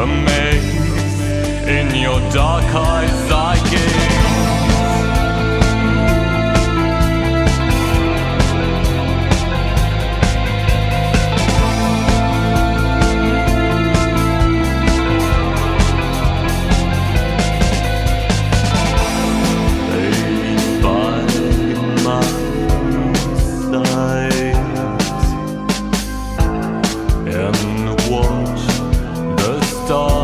Amazed in your dark eyes I gaze star.